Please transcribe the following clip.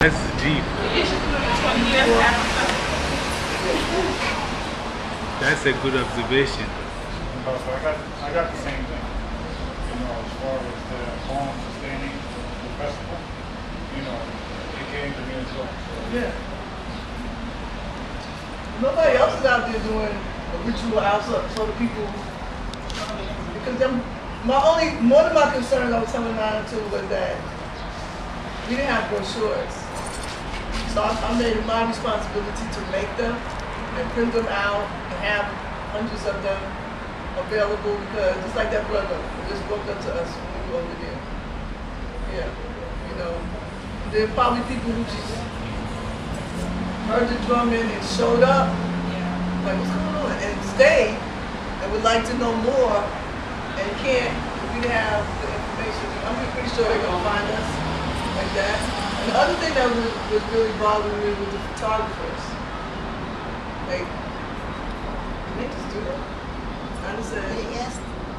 That's deep. That's a good observation. Oh, so I got, I got the same thing. You know, as far as the home sustaining the festival, you know, it came to me as well. So, Yeah. Nobody else is out there doing a ritual outside so the people, because them, my only, one of my concerns I was telling Nana too was that we didn't have brochures. So I, I made it my responsibility to make them and print them out and have hundreds of them available because just like that brother just walked up to us when we were over there. Yeah, you know, there are probably people who just heard the drumming and showed up, yeah. like what's going on, and stayed and would like to know more and can't, we have the information. I'm pretty sure they're gonna find us like that. The other thing that was, was really bothering me was the photographers. Like, they just do that? Understand. Mother,